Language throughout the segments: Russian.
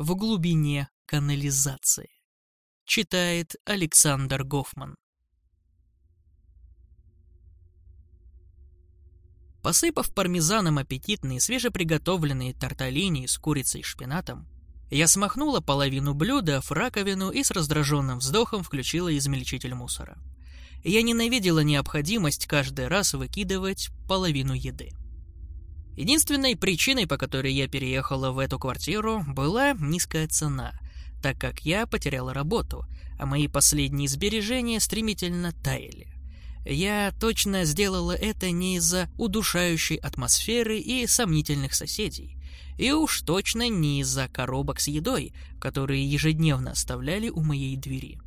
в глубине канализации. Читает Александр Гофман. Посыпав пармезаном аппетитные свежеприготовленные тарталини с курицей и шпинатом, я смахнула половину блюда в раковину и с раздраженным вздохом включила измельчитель мусора. Я ненавидела необходимость каждый раз выкидывать половину еды. Единственной причиной, по которой я переехала в эту квартиру, была низкая цена, так как я потеряла работу, а мои последние сбережения стремительно таяли. Я точно сделала это не из-за удушающей атмосферы и сомнительных соседей, и уж точно не из-за коробок с едой, которые ежедневно оставляли у моей двери.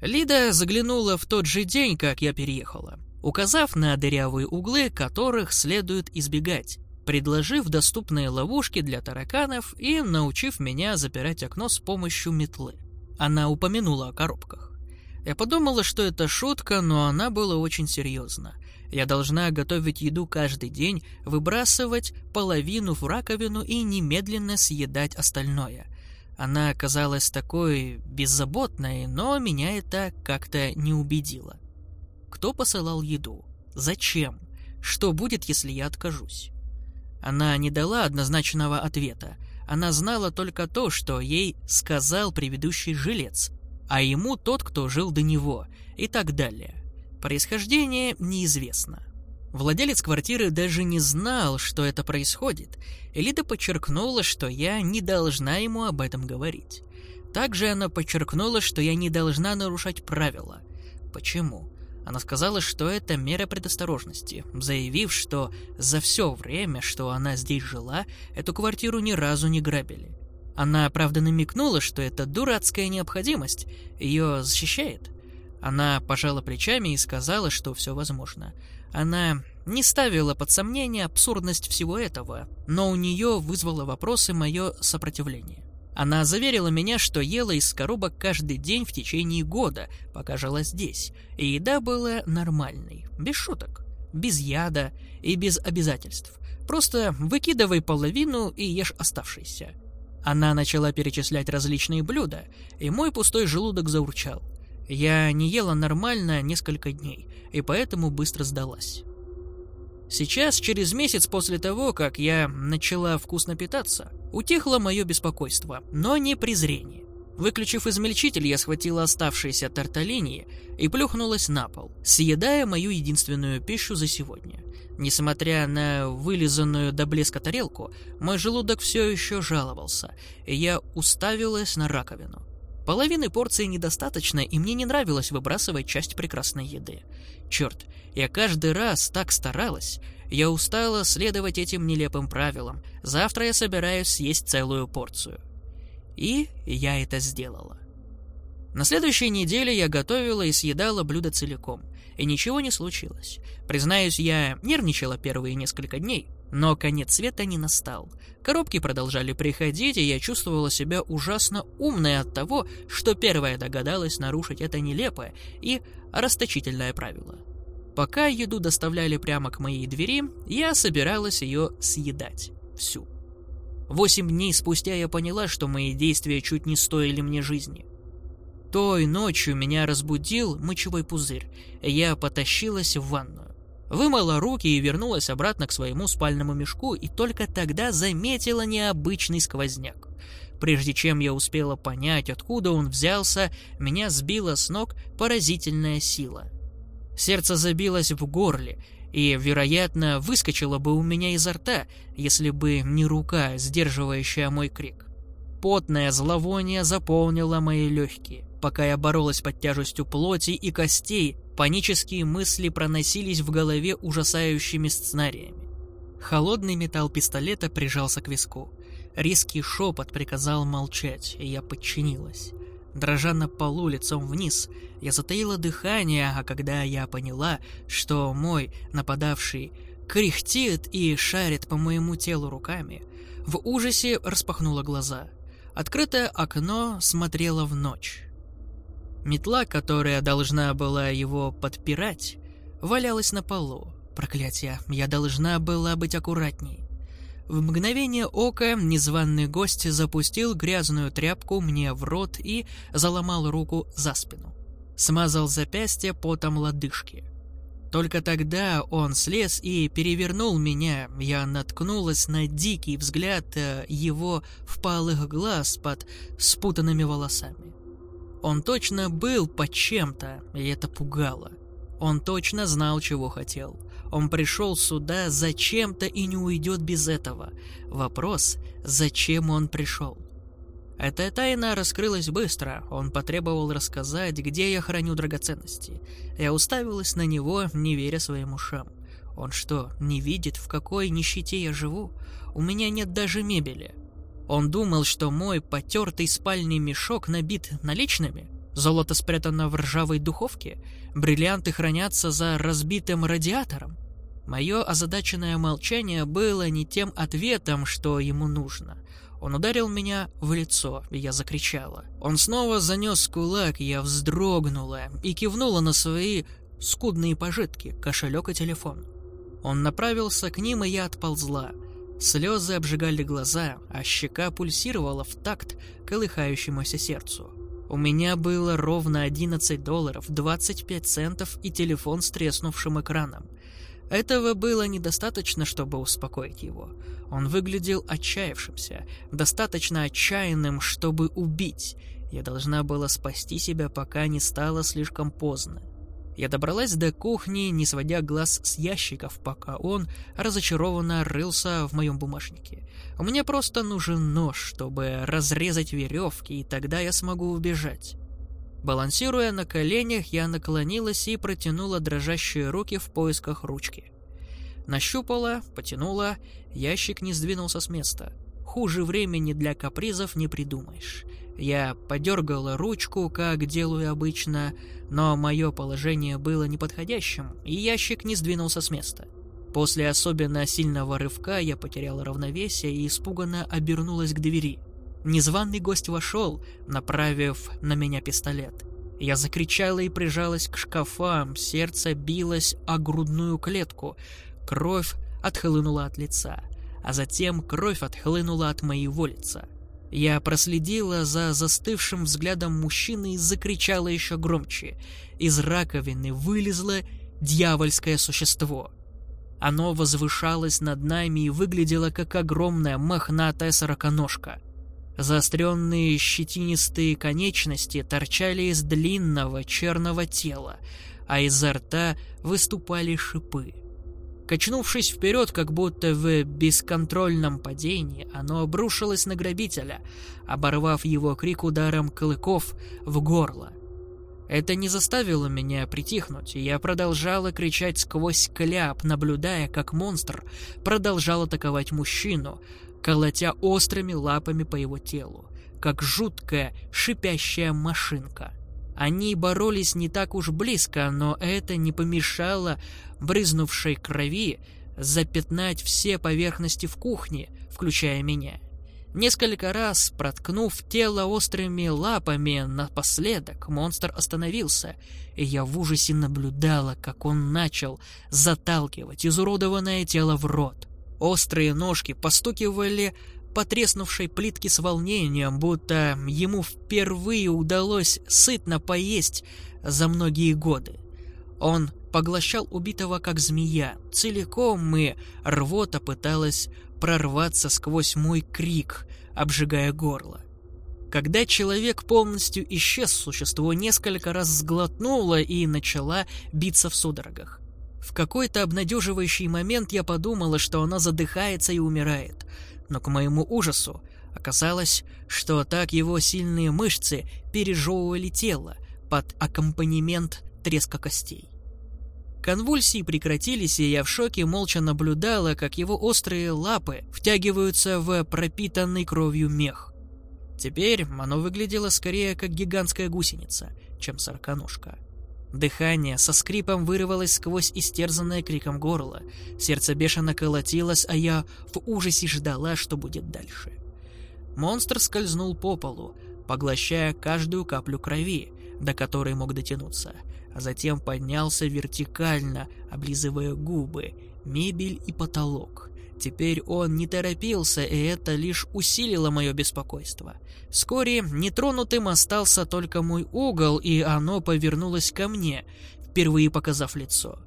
Лида заглянула в тот же день, как я переехала, указав на дырявые углы, которых следует избегать, предложив доступные ловушки для тараканов и научив меня запирать окно с помощью метлы. Она упомянула о коробках. Я подумала, что это шутка, но она была очень серьезна. Я должна готовить еду каждый день, выбрасывать половину в раковину и немедленно съедать остальное. Она казалась такой беззаботной, но меня это как-то не убедило. Кто посылал еду? Зачем? Что будет, если я откажусь? Она не дала однозначного ответа. Она знала только то, что ей сказал предыдущий жилец, а ему тот, кто жил до него, и так далее. Происхождение неизвестно. Владелец квартиры даже не знал, что это происходит. Элида подчеркнула, что я не должна ему об этом говорить. Также она подчеркнула, что я не должна нарушать правила. Почему? Она сказала, что это мера предосторожности, заявив, что за все время, что она здесь жила, эту квартиру ни разу не грабили. Она, правда, намекнула, что это дурацкая необходимость, ее защищает. Она пожала плечами и сказала, что все возможно. Она не ставила под сомнение абсурдность всего этого, но у нее вызвало вопросы мое сопротивление. Она заверила меня, что ела из коробок каждый день в течение года, пока жила здесь, и еда была нормальной, без шуток, без яда и без обязательств. Просто выкидывай половину и ешь оставшийся. Она начала перечислять различные блюда, и мой пустой желудок заурчал. Я не ела нормально несколько дней, и поэтому быстро сдалась. Сейчас, через месяц после того, как я начала вкусно питаться, утихло мое беспокойство, но не презрение. Выключив измельчитель, я схватила оставшиеся тарталини и плюхнулась на пол, съедая мою единственную пищу за сегодня. Несмотря на вылизанную до блеска тарелку, мой желудок все еще жаловался, и я уставилась на раковину. Половины порции недостаточно, и мне не нравилось выбрасывать часть прекрасной еды. Черт, я каждый раз так старалась. Я устала следовать этим нелепым правилам. Завтра я собираюсь съесть целую порцию. И я это сделала. На следующей неделе я готовила и съедала блюдо целиком, и ничего не случилось. Признаюсь, я нервничала первые несколько дней, но конец света не настал. Коробки продолжали приходить, и я чувствовала себя ужасно умной от того, что первая догадалась нарушить это нелепое и расточительное правило. Пока еду доставляли прямо к моей двери, я собиралась ее съедать. Всю. Восемь дней спустя я поняла, что мои действия чуть не стоили мне жизни. Той ночью меня разбудил мочевой пузырь, я потащилась в ванную. Вымыла руки и вернулась обратно к своему спальному мешку, и только тогда заметила необычный сквозняк. Прежде чем я успела понять, откуда он взялся, меня сбила с ног поразительная сила. Сердце забилось в горле, и, вероятно, выскочило бы у меня изо рта, если бы не рука, сдерживающая мой крик. Потное зловоние заполнило мои легкие. Пока я боролась под тяжестью плоти и костей, панические мысли проносились в голове ужасающими сценариями. Холодный металл пистолета прижался к виску. Резкий шепот приказал молчать, и я подчинилась. Дрожа на полу лицом вниз, я затаила дыхание, а когда я поняла, что мой нападавший кряхтит и шарит по моему телу руками, в ужасе распахнула глаза. Открытое окно смотрело в ночь. Метла, которая должна была его подпирать, валялась на полу. Проклятие, я должна была быть аккуратней. В мгновение ока незваный гость запустил грязную тряпку мне в рот и заломал руку за спину. Смазал запястье потом лодыжки. Только тогда он слез и перевернул меня. Я наткнулась на дикий взгляд э, его впалых глаз под спутанными волосами. Он точно был под чем-то, и это пугало. Он точно знал, чего хотел. Он пришел сюда зачем-то и не уйдет без этого. Вопрос, зачем он пришел? Эта тайна раскрылась быстро. Он потребовал рассказать, где я храню драгоценности. Я уставилась на него, не веря своим ушам. Он что, не видит, в какой нищете я живу? У меня нет даже мебели. Он думал, что мой потертый спальный мешок набит наличными? Золото спрятано в ржавой духовке? Бриллианты хранятся за разбитым радиатором? Мое озадаченное молчание было не тем ответом, что ему нужно. Он ударил меня в лицо, и я закричала. Он снова занес кулак, я вздрогнула и кивнула на свои скудные пожитки, кошелек и телефон. Он направился к ним, и я отползла. Слезы обжигали глаза, а щека пульсировала в такт колыхающемуся сердцу. У меня было ровно 11 долларов, 25 центов и телефон с треснувшим экраном. Этого было недостаточно, чтобы успокоить его. Он выглядел отчаявшимся, достаточно отчаянным, чтобы убить. Я должна была спасти себя, пока не стало слишком поздно. Я добралась до кухни, не сводя глаз с ящиков, пока он разочарованно рылся в моем бумажнике. Мне просто нужен нож, чтобы разрезать веревки, и тогда я смогу убежать. Балансируя на коленях, я наклонилась и протянула дрожащие руки в поисках ручки. Нащупала, потянула, ящик не сдвинулся с места. Хуже времени для капризов не придумаешь. Я подергала ручку, как делаю обычно, но мое положение было неподходящим, и ящик не сдвинулся с места. После особенно сильного рывка я потеряла равновесие и испуганно обернулась к двери. Незваный гость вошел, направив на меня пистолет. Я закричала и прижалась к шкафам, сердце билось о грудную клетку, кровь отхлынула от лица, а затем кровь отхлынула от моего лица. Я проследила за застывшим взглядом мужчины и закричала еще громче. Из раковины вылезло дьявольское существо. Оно возвышалось над нами и выглядело как огромная мохнатая сороконожка — Заостренные щетинистые конечности торчали из длинного черного тела, а изо рта выступали шипы. Качнувшись вперед, как будто в бесконтрольном падении, оно обрушилось на грабителя, оборвав его крик ударом клыков в горло. Это не заставило меня притихнуть, и я продолжала кричать сквозь кляп, наблюдая, как монстр продолжал атаковать мужчину, колотя острыми лапами по его телу, как жуткая шипящая машинка. Они боролись не так уж близко, но это не помешало брызнувшей крови запятнать все поверхности в кухне, включая меня. Несколько раз, проткнув тело острыми лапами напоследок, монстр остановился, и я в ужасе наблюдала, как он начал заталкивать изуродованное тело в рот. Острые ножки постукивали по треснувшей плитке с волнением, будто ему впервые удалось сытно поесть за многие годы. Он поглощал убитого как змея, целиком и рвота пыталась прорваться сквозь мой крик, обжигая горло. Когда человек полностью исчез, существо несколько раз сглотнуло и начала биться в судорогах. В какой-то обнадеживающий момент я подумала, что она задыхается и умирает. Но к моему ужасу оказалось, что так его сильные мышцы пережевывали тело под аккомпанемент треска костей. Конвульсии прекратились, и я в шоке молча наблюдала, как его острые лапы втягиваются в пропитанный кровью мех. Теперь оно выглядело скорее как гигантская гусеница, чем сороконожка. Дыхание со скрипом вырвалось сквозь истерзанное криком горло. Сердце бешено колотилось, а я в ужасе ждала, что будет дальше. Монстр скользнул по полу, поглощая каждую каплю крови, до которой мог дотянуться, а затем поднялся вертикально, облизывая губы, мебель и потолок. Теперь он не торопился, и это лишь усилило мое беспокойство. Вскоре нетронутым остался только мой угол, и оно повернулось ко мне, впервые показав лицо.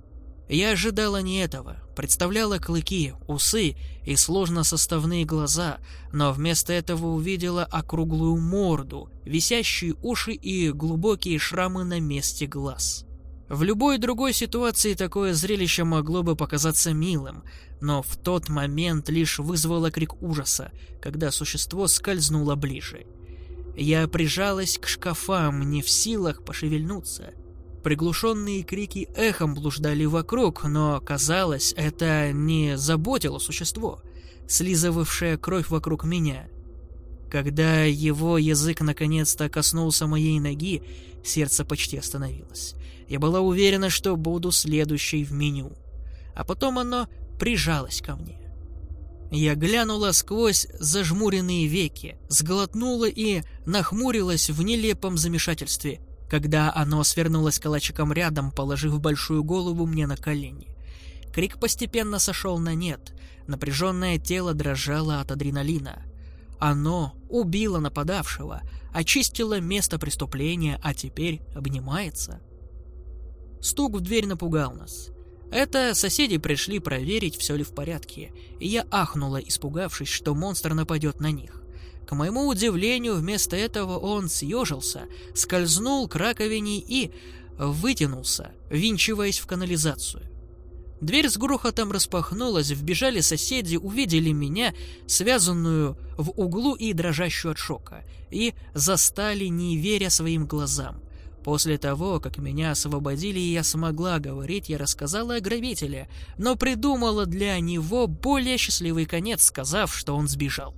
Я ожидала не этого, представляла клыки, усы и сложносоставные глаза, но вместо этого увидела округлую морду, висящие уши и глубокие шрамы на месте глаз. В любой другой ситуации такое зрелище могло бы показаться милым, но в тот момент лишь вызвало крик ужаса, когда существо скользнуло ближе. Я прижалась к шкафам, не в силах пошевельнуться. Приглушенные крики эхом блуждали вокруг, но, казалось, это не заботило существо, слизывавшее кровь вокруг меня. Когда его язык наконец-то коснулся моей ноги, сердце почти остановилось. Я была уверена, что буду следующей в меню. А потом оно прижалось ко мне. Я глянула сквозь зажмуренные веки, сглотнула и нахмурилась в нелепом замешательстве – когда оно свернулось калачиком рядом, положив большую голову мне на колени. Крик постепенно сошел на нет, напряженное тело дрожало от адреналина. Оно убило нападавшего, очистило место преступления, а теперь обнимается. Стук в дверь напугал нас. Это соседи пришли проверить, все ли в порядке, и я ахнула, испугавшись, что монстр нападет на них. К моему удивлению, вместо этого он съежился, скользнул к раковине и вытянулся, винчиваясь в канализацию. Дверь с грохотом распахнулась, вбежали соседи, увидели меня, связанную в углу и дрожащую от шока, и застали, не веря своим глазам. После того, как меня освободили и я смогла говорить, я рассказала о грабителе, но придумала для него более счастливый конец, сказав, что он сбежал.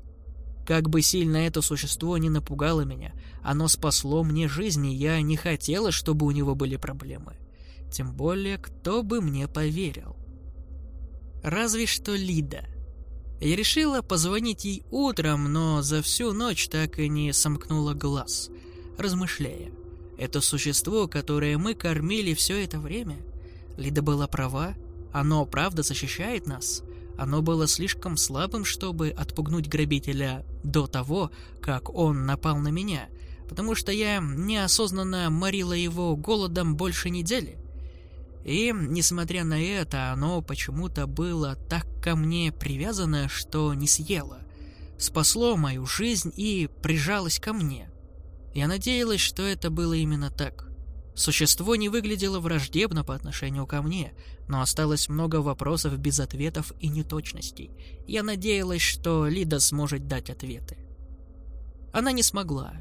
Как бы сильно это существо не напугало меня, оно спасло мне жизнь, и я не хотела, чтобы у него были проблемы. Тем более, кто бы мне поверил. Разве что Лида. Я решила позвонить ей утром, но за всю ночь так и не сомкнула глаз, размышляя. Это существо, которое мы кормили все это время? Лида была права, оно правда защищает нас — оно было слишком слабым, чтобы отпугнуть грабителя до того, как он напал на меня, потому что я неосознанно морила его голодом больше недели. И, несмотря на это, оно почему-то было так ко мне привязано, что не съело. Спасло мою жизнь и прижалось ко мне. Я надеялась, что это было именно так. Существо не выглядело враждебно по отношению ко мне, но осталось много вопросов без ответов и неточностей. Я надеялась, что Лида сможет дать ответы. Она не смогла.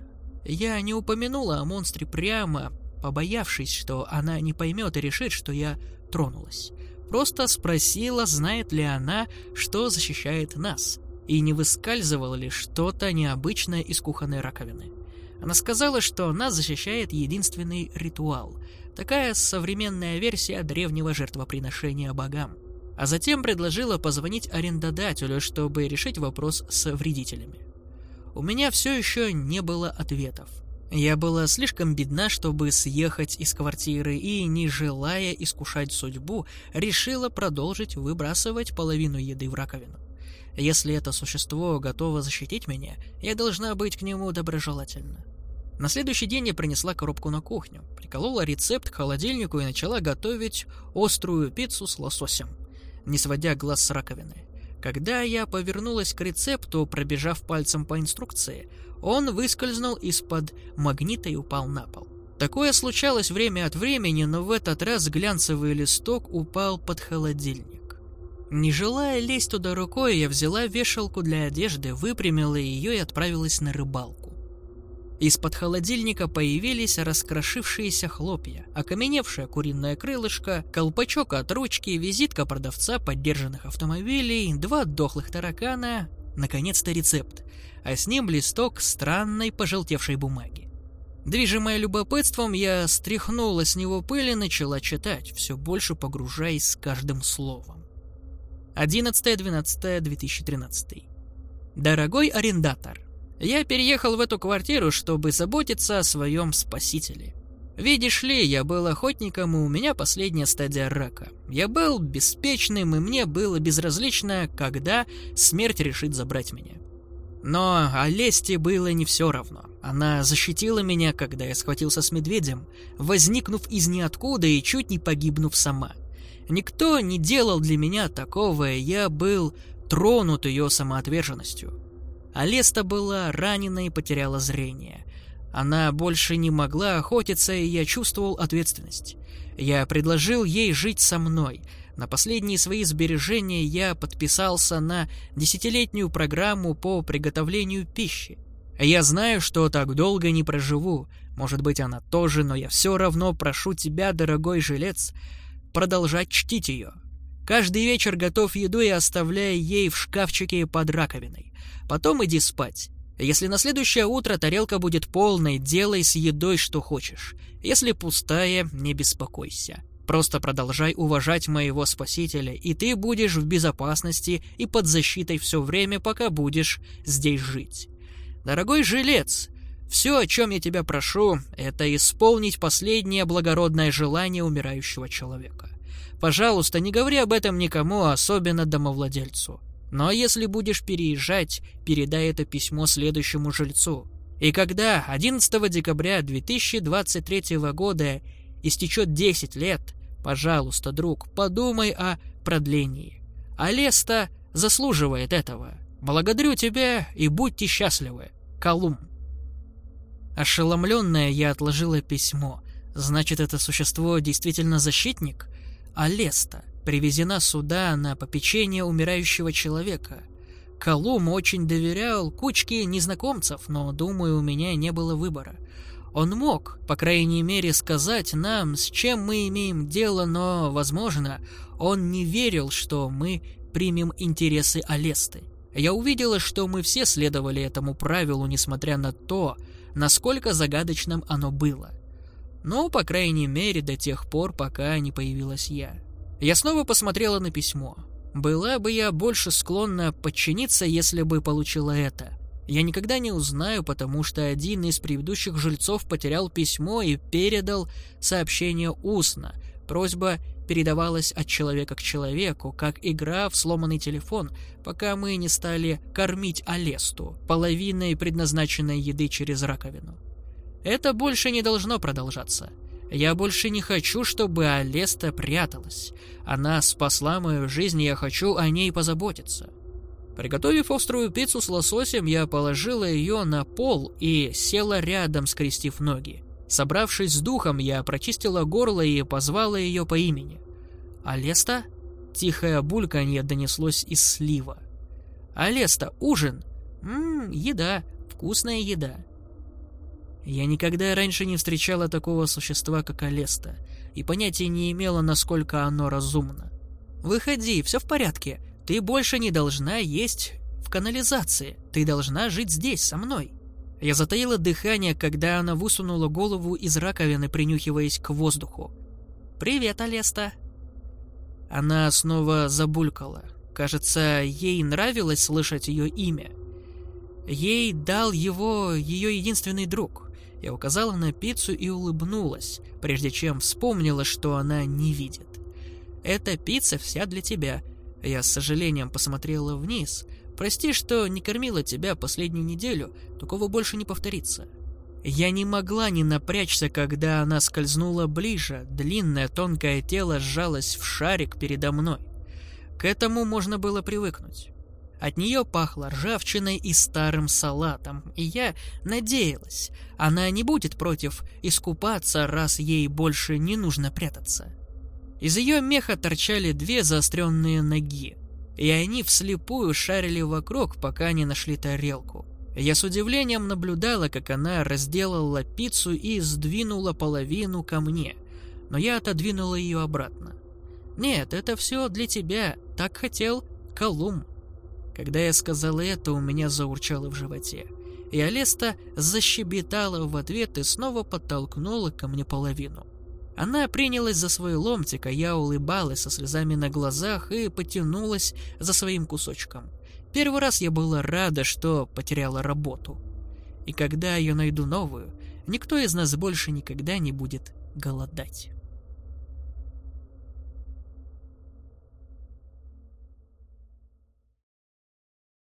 Я не упомянула о монстре прямо, побоявшись, что она не поймет и решит, что я тронулась. Просто спросила, знает ли она, что защищает нас, и не выскальзывало ли что-то необычное из кухонной раковины. Она сказала, что нас защищает единственный ритуал. Такая современная версия древнего жертвоприношения богам. А затем предложила позвонить арендодателю, чтобы решить вопрос с вредителями. У меня все еще не было ответов. Я была слишком бедна, чтобы съехать из квартиры и, не желая искушать судьбу, решила продолжить выбрасывать половину еды в раковину. Если это существо готово защитить меня, я должна быть к нему доброжелательна. На следующий день я принесла коробку на кухню, приколола рецепт к холодильнику и начала готовить острую пиццу с лососем, не сводя глаз с раковины. Когда я повернулась к рецепту, пробежав пальцем по инструкции, он выскользнул из-под магнита и упал на пол. Такое случалось время от времени, но в этот раз глянцевый листок упал под холодильник. Не желая лезть туда рукой, я взяла вешалку для одежды, выпрямила ее и отправилась на рыбалку. Из-под холодильника появились раскрошившиеся хлопья, окаменевшее куриное крылышко, колпачок от ручки, визитка продавца поддержанных автомобилей, два дохлых таракана, наконец-то рецепт, а с ним листок странной пожелтевшей бумаги. Движимая любопытством, я стряхнула с него пыль и начала читать, все больше погружаясь с каждым словом. 11.12.2013 Дорогой арендатор, я переехал в эту квартиру, чтобы заботиться о своем спасителе. Видишь ли, я был охотником, и у меня последняя стадия рака. Я был беспечным, и мне было безразлично, когда смерть решит забрать меня. Но Олесте было не все равно. Она защитила меня, когда я схватился с медведем, возникнув из ниоткуда и чуть не погибнув сама. Никто не делал для меня такого, и я был тронут ее самоотверженностью. Алеста была ранена и потеряла зрение. Она больше не могла охотиться, и я чувствовал ответственность. Я предложил ей жить со мной — на последние свои сбережения я подписался на десятилетнюю программу по приготовлению пищи. Я знаю, что так долго не проживу. Может быть, она тоже, но я все равно прошу тебя, дорогой жилец, продолжать чтить ее. Каждый вечер готов еду и оставляю ей в шкафчике под раковиной. Потом иди спать. Если на следующее утро тарелка будет полной, делай с едой что хочешь. Если пустая, не беспокойся. Просто продолжай уважать моего спасителя, и ты будешь в безопасности и под защитой все время, пока будешь здесь жить. Дорогой жилец, все, о чем я тебя прошу, это исполнить последнее благородное желание умирающего человека. Пожалуйста, не говори об этом никому, особенно домовладельцу. Но если будешь переезжать, передай это письмо следующему жильцу. И когда 11 декабря 2023 года истечет 10 лет, пожалуйста, друг, подумай о продлении. Алеста заслуживает этого. Благодарю тебя и будьте счастливы. Колум. Ошеломленная, я отложила письмо. Значит, это существо действительно защитник? Алеста привезена сюда на попечение умирающего человека. Колум очень доверял кучке незнакомцев, но, думаю, у меня не было выбора. Он мог, по крайней мере, сказать нам, с чем мы имеем дело, но, возможно, он не верил, что мы примем интересы Алесты. Я увидела, что мы все следовали этому правилу, несмотря на то, насколько загадочным оно было. Но, по крайней мере, до тех пор, пока не появилась я. Я снова посмотрела на письмо. Была бы я больше склонна подчиниться, если бы получила это. Я никогда не узнаю, потому что один из предыдущих жильцов потерял письмо и передал сообщение устно. Просьба передавалась от человека к человеку, как игра в сломанный телефон, пока мы не стали кормить Алесту, половиной предназначенной еды через раковину. Это больше не должно продолжаться. Я больше не хочу, чтобы Алеста пряталась. Она спасла мою жизнь, и я хочу о ней позаботиться. Приготовив острую пиццу с лососем, я положила ее на пол и села рядом, скрестив ноги. Собравшись с духом, я прочистила горло и позвала ее по имени. «Алеста?» Тихое бульканье донеслось из слива. «Алеста, ужин!» «Ммм, еда, вкусная еда». Я никогда раньше не встречала такого существа, как Алеста, и понятия не имела, насколько оно разумно. «Выходи, все в порядке. Ты больше не должна есть в канализации. Ты должна жить здесь, со мной. Я затаила дыхание, когда она высунула голову из раковины, принюхиваясь к воздуху. «Привет, Алеста!» Она снова забулькала. Кажется, ей нравилось слышать ее имя. Ей дал его ее единственный друг. Я указала на пиццу и улыбнулась, прежде чем вспомнила, что она не видит. «Эта пицца вся для тебя. Я с сожалением посмотрела вниз. Прости, что не кормила тебя последнюю неделю, такого больше не повторится. Я не могла не напрячься, когда она скользнула ближе, длинное тонкое тело сжалось в шарик передо мной. К этому можно было привыкнуть. От нее пахло ржавчиной и старым салатом, и я надеялась, она не будет против искупаться, раз ей больше не нужно прятаться. Из ее меха торчали две заостренные ноги, и они вслепую шарили вокруг, пока не нашли тарелку. Я с удивлением наблюдала, как она разделала пиццу и сдвинула половину ко мне, но я отодвинула ее обратно. «Нет, это все для тебя, так хотел Колум». Когда я сказала это, у меня заурчало в животе. И Алеста защебетала в ответ и снова подтолкнула ко мне половину. Она принялась за свой ломтик, а я улыбалась со слезами на глазах и потянулась за своим кусочком. Первый раз я была рада, что потеряла работу. И когда я найду новую, никто из нас больше никогда не будет голодать.